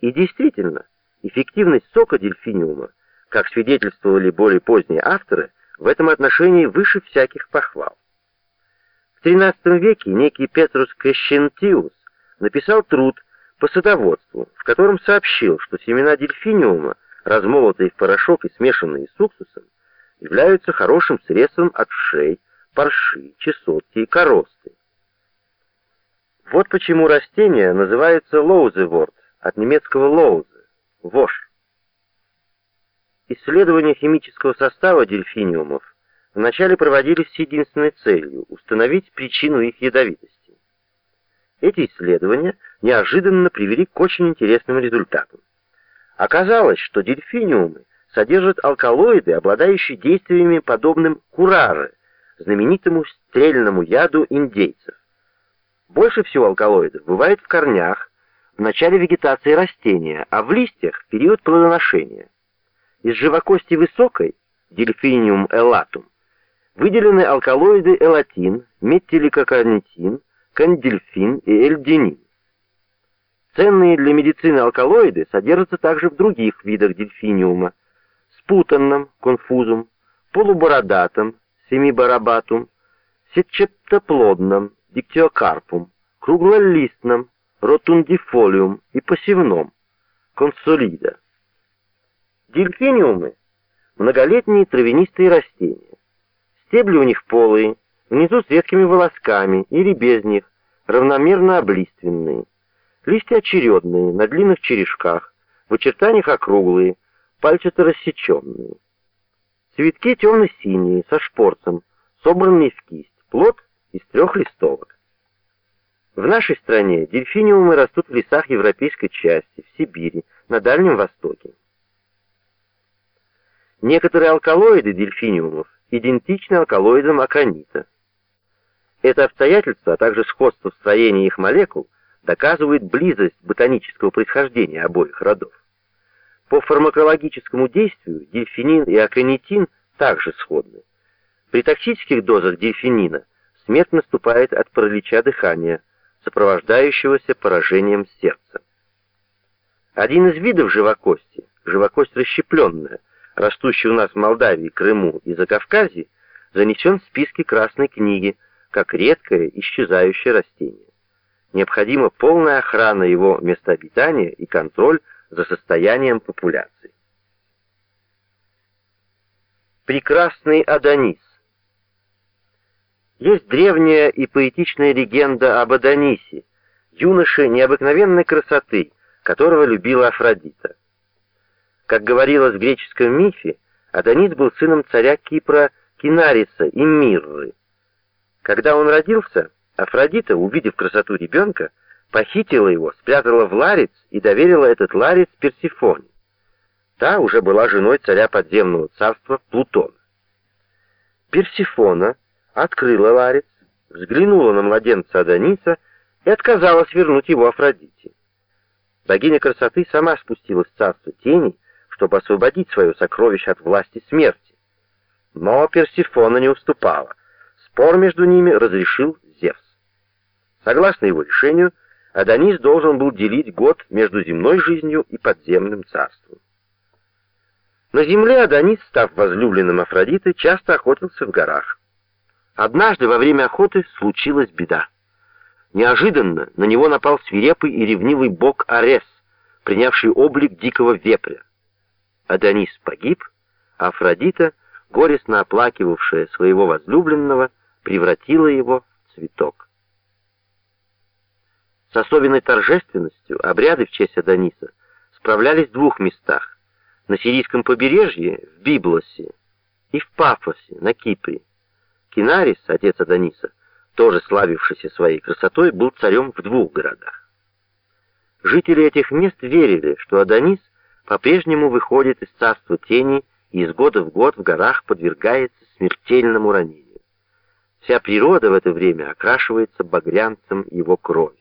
И действительно, эффективность сока дельфиниума, как свидетельствовали более поздние авторы, в этом отношении выше всяких похвал. В XIII веке некий Петрус Кащентиус написал труд по садоводству, в котором сообщил, что семена дельфиниума, размолотые в порошок и смешанные с уксусом, являются хорошим средством от вшей, парши, чесотки и коросты. Вот почему растение называется lousewort, от немецкого louse, вошь. Исследования химического состава дельфиниумов вначале проводились с единственной целью — установить причину их ядовитости. Эти исследования неожиданно привели к очень интересным результатам. Оказалось, что дельфиниумы содержат алкалоиды, обладающие действием, подобным кураре, знаменитому стрельному яду индейцев. Больше всего алкалоидов бывает в корнях, в начале вегетации растения, а в листьях период плодоношения. Из живокости высокой, дельфиниум элатум, выделены алкалоиды элатин, метиликокарнитин, кандельфин и эльдинин. Ценные для медицины алкалоиды содержатся также в других видах дельфиниума, спутанном, конфузум, полубородатом, семибарабатум, сетчатоплодном, диктиокарпум, круглолистном, ротундифолиум и посевном, консолида. Дельфиниумы – многолетние травянистые растения. Стебли у них полые, внизу с редкими волосками или без них, равномерно облиственные. Листья очередные, на длинных черешках, в очертаниях округлые, пальчато рассеченные. Цветки темно-синие, со шпорцем, собранные в кисть, плод из трех листовок. В нашей стране дельфиниумы растут в лесах европейской части, в Сибири, на Дальнем Востоке. Некоторые алкалоиды дельфиниумов идентичны алкалоидам аконита. Это обстоятельство, а также сходство в строении их молекул, доказывает близость ботанического происхождения обоих родов. По фармакологическому действию дельфинин и аконитин также сходны. При токсических дозах дельфинина смерть наступает от паралича дыхания, сопровождающегося поражением сердца. Один из видов живокости, живокость расщепленная, растущая у нас в Молдавии, Крыму и Закавказье, занесен в списки Красной книги как редкое исчезающее растение. Необходима полная охрана его места обитания и контроль за состоянием популяции. Прекрасный Адонис Есть древняя и поэтичная легенда об Адонисе, юноше необыкновенной красоты, которого любила Афродита. Как говорилось в греческом мифе, Адонис был сыном царя Кипра Кинариса и Мирры. Когда он родился, Афродита, увидев красоту ребенка, похитила его, спрятала в ларец и доверила этот ларец Персифоне. Та уже была женой царя подземного царства Плутона. Персифона открыла ларец, взглянула на младенца Адониса и отказалась вернуть его Афродите. Богиня красоты сама спустилась в царство теней, чтобы освободить свое сокровище от власти смерти. Но Персифона не уступала. Спор между ними разрешил Зевс. Согласно его решению, Адонис должен был делить год между земной жизнью и подземным царством. На земле Адонис, став возлюбленным Афродиты, часто охотился в горах. Однажды во время охоты случилась беда. Неожиданно на него напал свирепый и ревнивый бог Арес, принявший облик дикого вепря. Адонис погиб, а Афродита, горестно оплакивавшая своего возлюбленного, превратила его в цветок. С особенной торжественностью обряды в честь Адониса справлялись в двух местах. На сирийском побережье, в Библосе, и в Пафосе, на Кипре. Кинарис, отец Адониса, тоже славившийся своей красотой, был царем в двух городах. Жители этих мест верили, что Адонис по-прежнему выходит из царства тени и из года в год в горах подвергается смертельному ранению. Вся природа в это время окрашивается багрянцем его крови.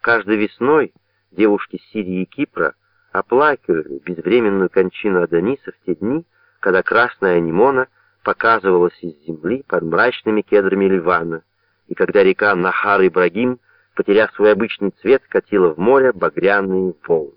Каждой весной девушки Сирии и Кипра оплакивали безвременную кончину Адониса в те дни, когда красная анимона показывалась из земли под мрачными кедрами Ливана, и когда река Нахар-Ибрагим потеряв свой обычный цвет, катила в море багряные волны.